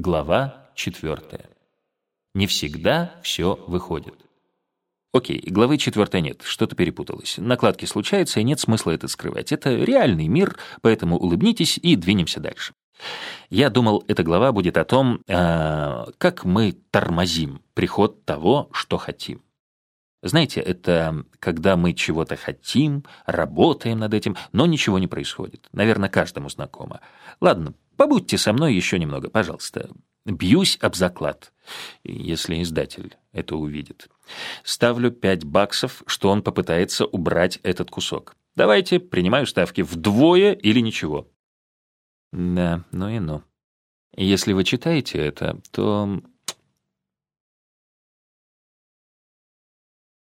Глава 4. Не всегда все выходит. Окей, главы 4 нет, что-то перепуталось. Накладки случаются, и нет смысла это скрывать. Это реальный мир, поэтому улыбнитесь и двинемся дальше. Я думал, эта глава будет о том, э, как мы тормозим приход того, что хотим. Знаете, это когда мы чего-то хотим, работаем над этим, но ничего не происходит. Наверное, каждому знакомо. Ладно, побудьте со мной еще немного, пожалуйста. Бьюсь об заклад, если издатель это увидит. Ставлю 5 баксов, что он попытается убрать этот кусок. Давайте, принимаю ставки вдвое или ничего. Да, ну и ну. Если вы читаете это, то